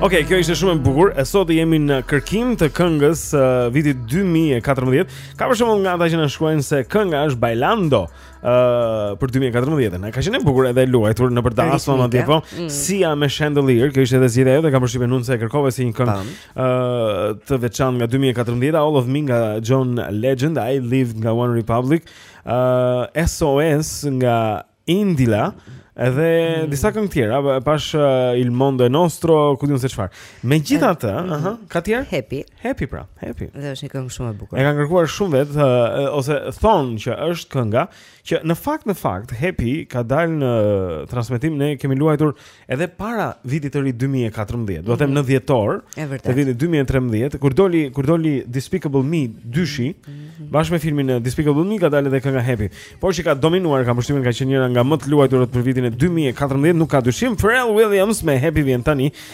Ok, kjo ishte shumë e bukur. E sot jemi në kërkim të këngës së vitit 2014. Ka për shembull nga ata që na shkruajnë se kënga është Bailando Uh, për 2014-ën ka qenë e bukur edhe luajtur nëpër dasma më tepër mm. Sia me Chandelier që ishte edhe zgjedhja jote kam përshtypjen unë se e kërkove si një këngë uh, të veçantë nga 2014 All of Me nga John Legend I Lived nga One Republic uh, SOS nga Indila edhe mm. disa këngë tjera, pashë uh, Il Mondo è Nostro, ku di unë se çfarë. Megjithatë, ëh, uh -huh, ka tjerë? Happy. Happy pra, Happy. Dhe është një këngë shumë e bukur. E kanë kërkuar shumë vetë ose thonë që është kënga që në fakt në fakt Happy ka dalë në transmetim ne e kemi luajtur edhe para vitit të ri 2014, do të them mhm. në dhjetor të vitit 2013, kur doli kur doli Despicable Me dyshi, mm -hmm. bashkë me filmin eh, Despicable Me ka dalë edhe kënga Happy. Por që ka dominuar, kam përshtypjen ka qenë njëra nga më të luajturat për vitin e 2014, nuk ka dyshim Pharrell Williams me Happy vjen tani.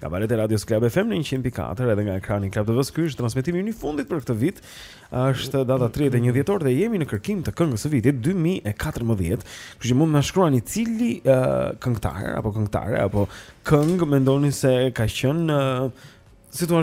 Nga valët e radios Club FM në 100.4 edhe nga ekrani i Club TV-së ky është transmetimi i fundit për këtë vit. Është data 31 dhjetor dhe jemi në kërkim të këngës së vitit 2014. Kështu që mund të na shkruani cili uh, këngëtar apo këngëtare apo këngë mendoni se ka qenë uh, si thua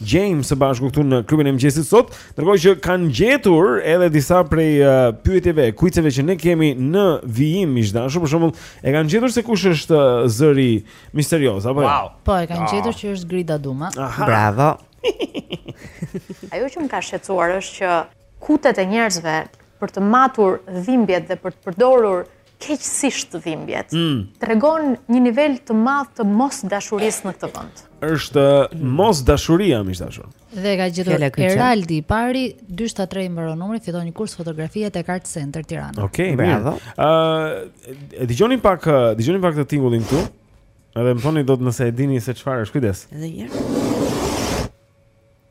Gjejmë së bashku këtu në klubin e mëngjesit sot, ndërkohë që kanë gjetur edhe disa prej uh, pyetjeve, kuiceve që ne kemi në vijim miq të dashur, për shembull, e kanë gjetur se kush është uh, zëri misterioz apo jo? Wow. Po, e kanë ah. gjetur që është Grida Duma. Aha. Bravo. Ajo që më ka shqetësuar është që kutet e njerëzve për të matur dhimbjet dhe për të përdorur keqësisht dhimbjet. Mm. Tregon një nivel të madh të mosdashurisë në këtë vend. Është mosdashuria miq të dashur. Dhe e ka gjetur Eraldi i pari, 273 i mbaron numri, fiton një kurs fotografie tek Art Center Tirana. Okej, okay, bravo. Ë, uh, e dëgjoni pak, dëgjoni pak këtë tingullin këtu. Edhe më thoni dot nëse e dini se çfarë është, kujdes. Edhe një herë.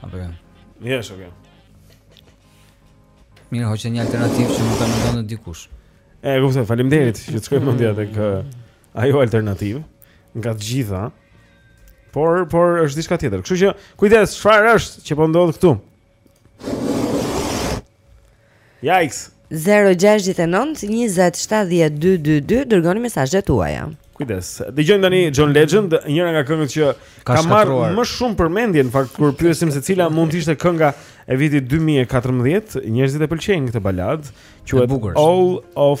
Apo jo. Ja, është okay. Mirë, hoqe një alternativë që mund ta mendonte dikush. E, kuptoj, faleminderit që të shkoi mendja tek ajo alternativë nga të gjitha. Por, por është diçka tjetër. Kështu që kujdes, çfarë është që po ndodh këtu? Yikes. 0-6-9-20-7-2-2-2 Dërgoni mesazhet tuaja Kujdes Dëgjojmë tani John Legend Njëra nga këngët që Ka, ka marrë më shumë përmendje Në fakt kur pyesim se cila mund të ishte kënga E vitit 2014 Njerëzit e pëlqejnë këtë baladë Quhet All of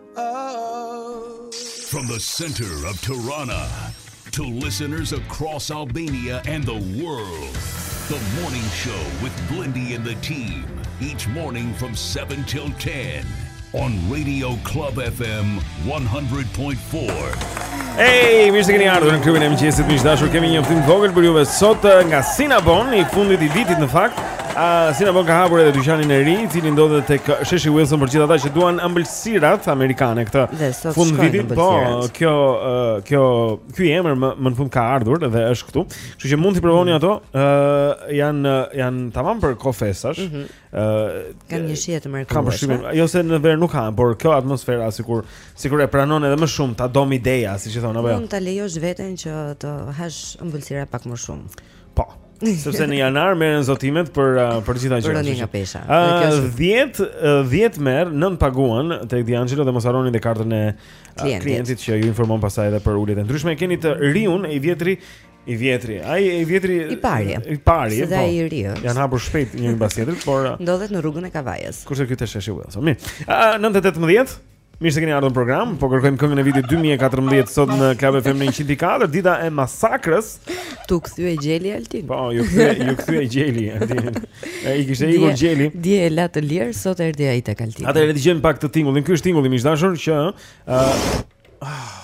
From the center of Tirana to listeners across Albania and the world. The morning show with Blendi and the team each morning from 7 till 10 on Radio Club FM 100.4. Hey, mirë se keni ardhur në klubin e mëngjesit. Miq të dashur, kemi një njoftim të vogël për juve sot eh, nga Cinnabon, i fundit i vitit në fakt. Ë Cinnabon ka hapur edhe dyqanin e ri, i cili ndodhet tek Sheshi Wilson për gjithë ata që duan ëmbëlsirat amerikane këtë fundviti. Dhe sot shkojnë ëmbëlsirat. Po, kjo ë, kjo ky emër më më në fund ka ardhur dhe është këtu. Kështu që mund t'i provoni ato, ë janë ë, janë tamam për kohë festash. Ë Kanë një shije të mrekullueshme. Kam përshtypjen, jo se në verë nuk kanë, por kjo atmosfera sikur sikur e pranon edhe më shumë ta dom ideja, siç i thonë apo jo. Mund ta lejosh veten që të hash ëmbëlsira pak më shumë. Po. Sepse në janar merren zotimet për uh, për të gjitha gjërat. Për rënien nga pesha. Uh, 10 10 merr, nëntë paguan tek D'Angelo dhe mos harroni dhe kartën e klientit. klientit që ju informon pastaj edhe për uljet e ndryshme. Keni të riun e i vjetri i vjetri. Ai i vjetri i pari. I pari. Sa po. i ri. Janë hapur shpejt një mbas tjetrit, por ndodhet në rrugën e Kavajës. Kurse ky te sheshi Wilson. Mirë. Uh, 918 Mirë se keni ardhur në program. Po kërkojmë këngën e vitit 2014 sot në Club FM 104, dita e masakrës. T'u kthye gjeli Altin. Po, iu kthye, iu kthye gjeli Altin. Ai kishte ikur gjeli. Dje e la të lirë, sot erdhi ai tek Altin. Atëherë dëgjojmë pak atë tingullin. Ky është tingulli miq të dashur që ë uh, ah,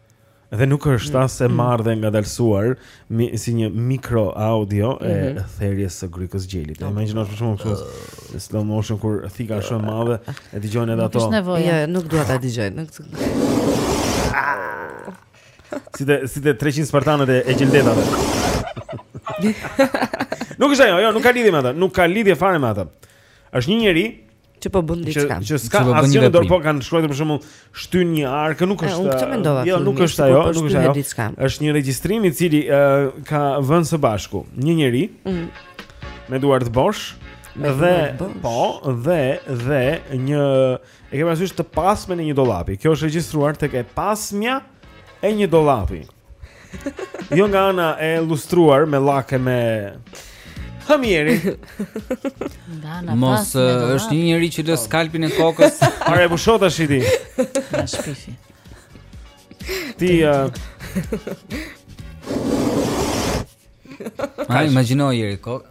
Dhe nuk është as e marrë dhe ngadalësuar si një mikro audio mm -hmm. e mhm. therjes së grykës së gjelit. Okay. Imagjino pak kështu uh, slow motion kur thika është shumë e madhe, e dëgjojmë edhe atë. Nuk është nevoja. Jo, nuk dua ta dëgjoj. Nuk të... Si te si te 300 spartanët e, e gjeldetave. nuk është ajo, jo, nuk ka lidhje me atë, nuk ka lidhje fare me atë. Është një njeri Që po bën diçka. Që, që s'ka asgjë në dorë, po kanë shkruar për shembull shtyn një arkë, nuk është. Unë këtë mendova. Jo, nuk është ajo, po nuk është ajo. Është një regjistrim i cili uh, ka vënë së bashku një njeri mm -hmm. me duart bosh me dhe bosh. po dhe dhe një e kemi parasysh të pasmen e një dollapi. Kjo është regjistruar tek e pasmja e një dollapi. Jo nga ana e llustruar me llak me Hammerite. Nga ana. Mos është një njeri që lë skalpin e kokës. Ore pusho tashi ti. Na shpifi. Ti Ai imagjino ieri kok.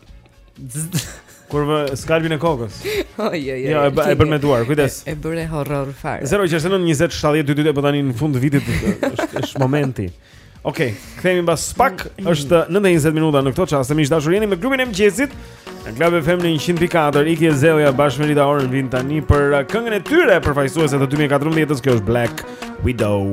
Kur vë skalpin e kokës. Jo, jo, jo. Ja, e bën me duar, kujdes. E bëre horror fare. 069 20 70 22 po tani në fund vitit është është momenti. Okej, okay, kthehemi mbas pak, është 9:20 minuta në këto çaste, miq të dashur, jeni me klubin e mëngjesit. Në Club FM 104, Iggy Azalea bashkë me Rita Orën vijnë tani për uh, këngën e tyre përfaqësuese të 2014-s, kjo është Black Widow.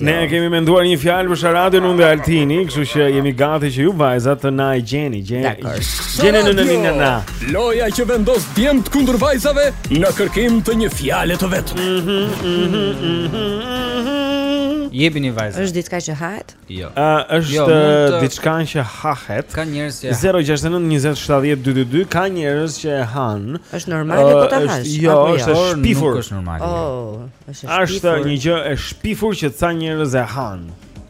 Ne e kemi menduar një fjalë për Sharadën unë dhe Altini, kështu që jemi gati që ju vajzat të na e gjeni, gjeni. Gjeni në në linjën tonë. Loja që vendos djemt kundër vajzave në kërkim të një fjale të vetme. Mhm, mhm, mhm, Jepini vajzat. Është diçka që hahet? Jo. Ë, është jo, diçka që hahet. Ka njerëz që 069 20 70 222, ka njerëz që e han. Është normale po ta hash? Jo, jo, është e shpifur. Nuk është normale. Oh. Është një gjë e shpifur që ca njerëz e han.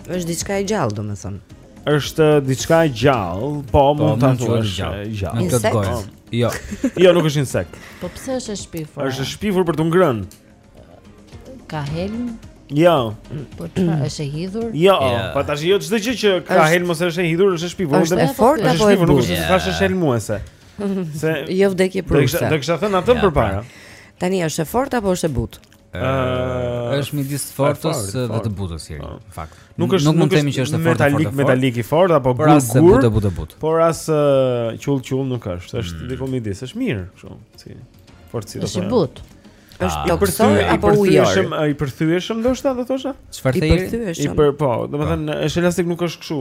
Është diçka e gjallë, domethënë. Është diçka e gjallë, po, po mund ta thuash gjallë. Në këtë gojë. Jo. Jo, nuk është insekt. Po pse është e shpifur? Është e shpifur për të ngrënë. Ka helm? Jo. Po çfarë është e hidhur? Jo, po tash jo çdo gjë që ka helm ose është e hidhur, është e shpifur. Është e fortë apo e butë? Nuk është se thashë është helmuese. Se jo vdekjeprurëse. Do kisha thënë atë përpara. Tani është e fortë apo është e butë? Ëh, është midis të fortës dhe të butës Jeri, po. në fakt. Nuk është nuk mund të themi që është e fortë metalik, metalik i fortë apo gur gur. Por as butë Por as qull qull nuk është. Është mm. diku midis, është mirë kështu, si forcë. Është i butë. Është i përthyeshëm apo ujor? I përthyeshëm ndoshta do thosha? Çfarë thënë? I përthyeshëm. I për po, domethënë është elastik nuk është kështu.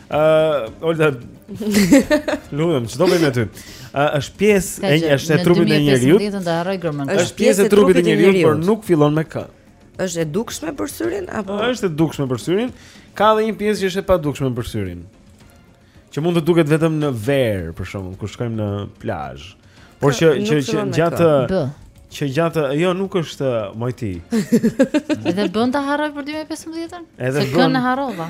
Uh, Olta të lutem, ç'do bëj me ty. Uh, është pjesë e një është e trupit të njeriu. Është pjesë e trupit të njeriu, por nuk fillon me k. Është e dukshme për syrin apo? Është e dukshme për syrin. Ka edhe një pjesë që është e padukshme për syrin. Që mund të duket vetëm në verë, për shembull, kur shkojmë në plazh. Por që që që gjatë që gjatë jo nuk është moti. Edhe bën ta harroj për 2015-ën? Edhe bën. Se e harrova.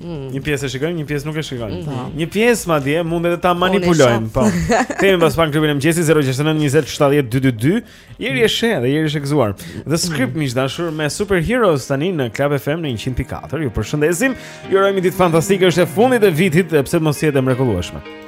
Mm. Një pjesë e shikojmë, një pjesë nuk e shikojmë. Mm -hmm. Një pjesë madje mund edhe ta manipulojmë, po. Kthehemi pas pak në klubin e mëngjesit 069 20 70 222. Jeri është shë dhe jeri është gëzuar. The Script miq të dashur me Superheroes tani në Club FM në 100.4. Ju përshëndesim. Ju urojmë një ditë fantastike. Është e fundit e vitit, pse mos të jetë e mrekullueshme.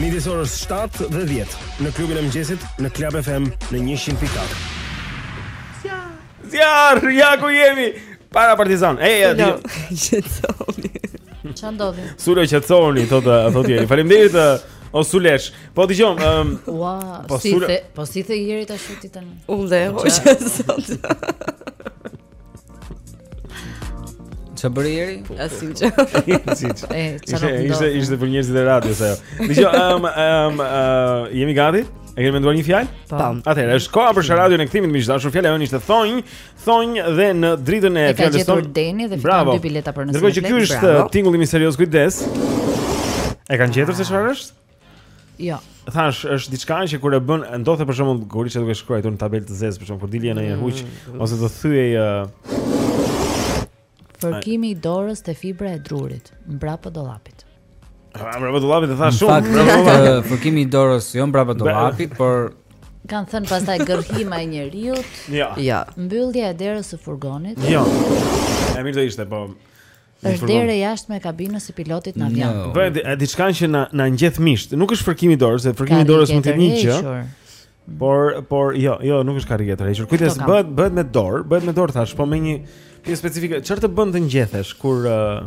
Midis orës 7 dhe 10 në klubin e mëngjesit në Club FM në 100.4. Zjarr, ja ku jemi. Para Partizan. Ej, ja, di. Qetësohuni. Çfarë ndodhi? Sulo qetësohuni, thotë, thotë jeri. Faleminderit. eh, O Sulesh, po dëgjojmë, ëm Ua, Po, si sulë- the, po si the jeri tash ti tani. Unë dhe e hoqja sot. Çfarë bëri Ieri? Asim që. Ishte ishte ishte për njerëzit e radios ajo. Dije, um um uh, jemi gati? E kemi menduar një fjalë? Po. Atëherë, është koha për sharadën e kthimit miq të dashur. Fjala jonë ishte thonj, thonj dhe në dritën e fjalës sonë ka gjetur Deni dhe fiton dy bileta për nesër. Dëgjo që ky është tingulli misterios, kujdes. E kanë gjetur se çfarë është? Jo. Thashë, është diçka që kur e bën, ndodhte për shembull gërvishja duke shkruar në tabelë të zezë, për shembull kur dilje në një huq mm. ose do thyej Fërkimi i dorës te fibra e drurit, mbrapa dollapit. Ah, mbrapa dollapit e thashë shumë. Fakt, fërkimi i dorës jo mbrapa dollapit, por kanë thënë pastaj gërhima e njeriu. Jo. Ja. Mbyllja e derës së furgonit. Jo. Ja. E mirë do ishte, po Është derë e jashtme e kabinës së pilotit në avion. No. Pra, diçka që na na ngjeth mishtë. Nuk është fërkimi i dorës, se fërkimi i dorës mund të jetë një gjë. Por por jo, jo, nuk është karrige e tërhequr. Kujdes, bëhet bëhet me dorë, bëhet me dorë thashë, po me një pjesë specifike. Çfarë të bën të ngjethesh kur uh...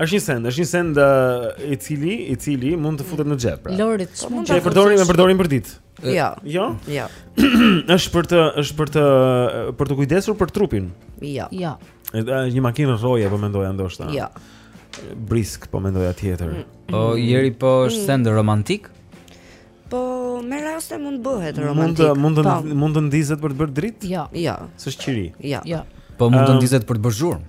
Është një send, është një send i cili, i cili mund të futet në xhep. Pra. Lorit, po, mund të përdorim, e përdorim përditë. Jo. Jo? Jo. Është për të, është për të për t'u kujdesur për trupin. Jo. Jo. Është një makinë rroje, po mendoja ndoshta. Jo. Brisk, po mendoja tjetër. Mm. Po Ieri po është mm. send romantik? Po me raste mund bëhet romantik. Mund të mund të po. mund të ndizet për të bërë dritë? Jo. Jo. S'është qiri. Jo. Jo. Po mund të ndizet për të bërë zhurmë?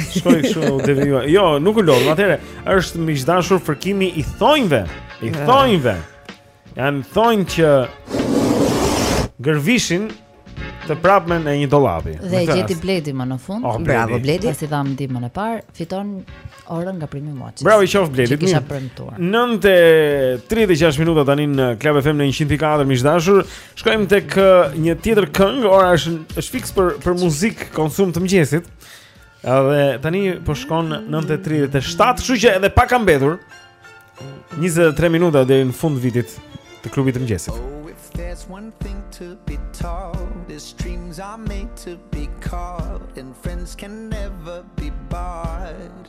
Shkoj kështu u devijua. Jo, nuk u lodhëm. Atëre, është miq të dashur fërkimi i thonjve. I eh. thonjve. Janë thonj që gërvishin të prapmen e një dollapi. Dhe e gjeti Bledi më në fund. Oh, Bravo Bledi. Pasi dhamë ndihmën e parë, fiton orën nga Prime Watch. Bravo i qoftë Bledi. T'i kisha premtuar. 9:36 minuta tani në Club FM në 100.4 miq të dashur. Shkojmë tek një tjetër këngë, ora është është fiks për për muzikë, konsum të mëngjesit. Edhe tani po shkon 9:37, kështu që edhe pak ka mbetur. 23 minuta deri në fundvitin të klubit të mëngjesit. Oh, if there's one thing to be taught, it's dreams are made to be caught and friends can never be bought.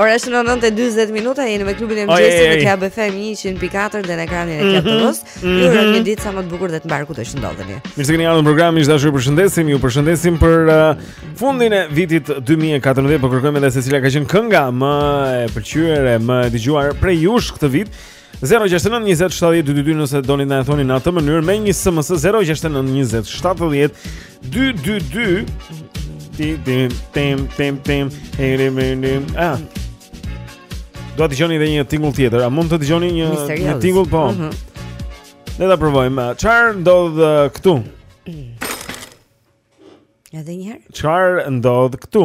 Ora është në 9:40 minuta, jeni me klubin e mëngjesit në Club FM 100.4 dhe në ekranin e Club TV-së. Mhm, ju uroj mhm. një ditë sa më të bukur dhe të mbarë kudo që ndodheni. Mirë se keni ardhur në program, miq të dashur, ju përshëndesim, ju përshëndesim për uh, fundin e vitit 2014, po kërkojmë edhe se cila ka qenë kënga më e pëlqyer e më e dëgjuar prej jush këtë vit. 069 20 70 222 nëse doni na e thoni në atë mënyrë me një SMS 069 20 70 222 ti ti tem tem tem ere me ne a do ta dëgjoni edhe një tingull tjetër a mund të dëgjoni një një tingull po mm -hmm. le ta provojmë çfarë ndodh këtu edhe një herë çfarë ndodh këtu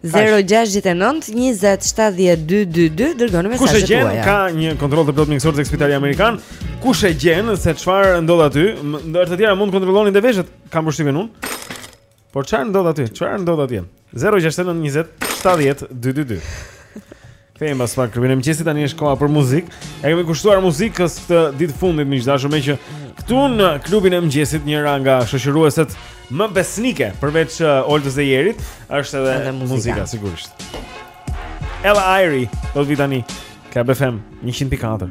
0-6-9-20-70-222 Dërgoni mesazhet Kush e gjen ka një kontroll të plotë mjekësor tek Spitali Amerikan Kush e gjen se çfarë ndodh aty Ndër të tjera mund t'kontrolloni dhe veshët Kam përshtypjen unë Por çfarë ndodh aty? Çfarë ndodh aty? 0-6-9-20-70-222 Kthehemi pas pak në Klubin e mëngjesit tani është koha për muzikë. E kemi kushtuar muzikës këtë ditë të fundit miq të dashur meqë këtu në klubin e mëngjesit njëra nga shoqërueset më besnike përveç uh, Oltës dhe Jerit është edhe, edhe muzika. muzika sigurisht. Ella Eyre, do të vijë tani. Club FM 100.4.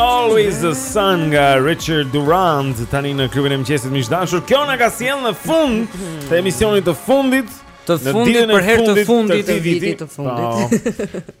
Always the Sun nga Richard Durand Tani në klubin e mëngjesit miq të dashur Kjo na ka sjellë në fund Të emisionit të fundit Të fundit për herë të fundit Të vitit të fundit po.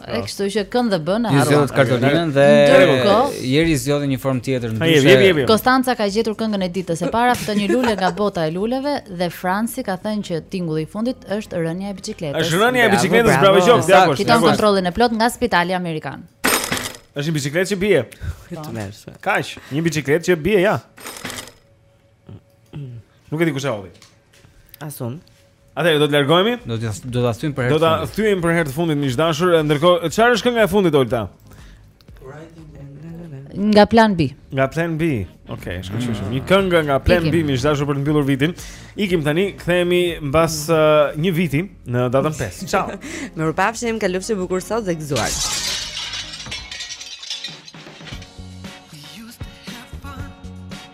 E pra. kështu që kënd dhe bën e harruan. Ju zgjodhët kartolinën dhe Jeri zgjodhi një formë tjetër ndryshe. Kostanca ka gjetur këngën e ditës e para fiton një lule nga bota e luleve dhe Franci ka thënë që tingulli i fundit është rënia e biçikletës. Është rënia e biçikletës, bravo i qoftë, ja kush. Fiton kontrollin e plotë nga Spitali Amerikan. Është një biçikletë që bie. Kaq, një biçikletë që bie, ja. Nuk e di kush e hodhi. As unë. Atëherë do të largohemi? Do të do ta thyejmë për herë. Do ta thyejmë për herë të fundit miq të dashur. Ndërkohë, çfarë është kënga e fundit Olta? Nga plan B. Nga plan B. Okej, okay, shkoj shumë. Mm. Një këngë nga plan B miq të dashur për të mbyllur vitin. Ikim tani, kthehemi mbas mm. uh, një viti në datën 5. Ciao. Mirupafshim, kalofshi bukur sot dhe gëzuar.